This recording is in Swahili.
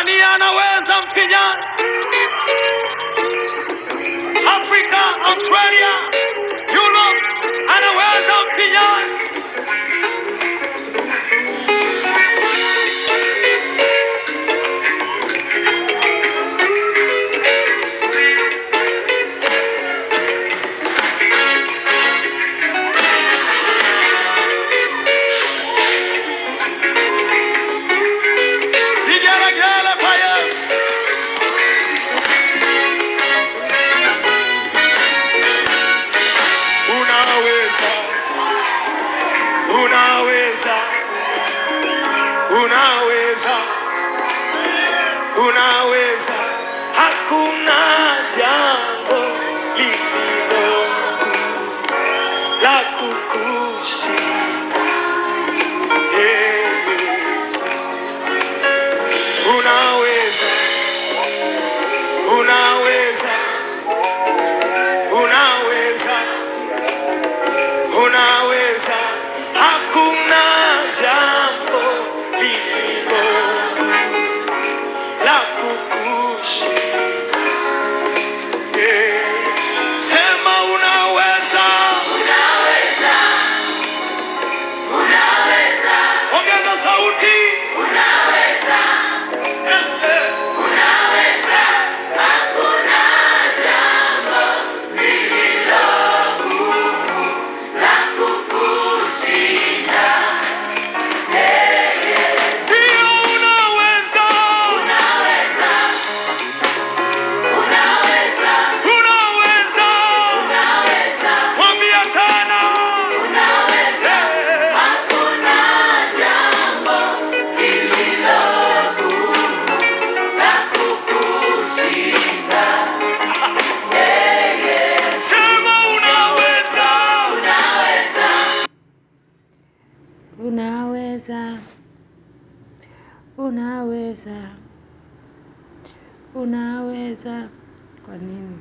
Tanzania anaweza mpigana, unaweza, unaweza. Hakuna jambo lililo la kukushinda. Yesu, unaweza, Unaweza, unaweza, unaweza. Kwa nini?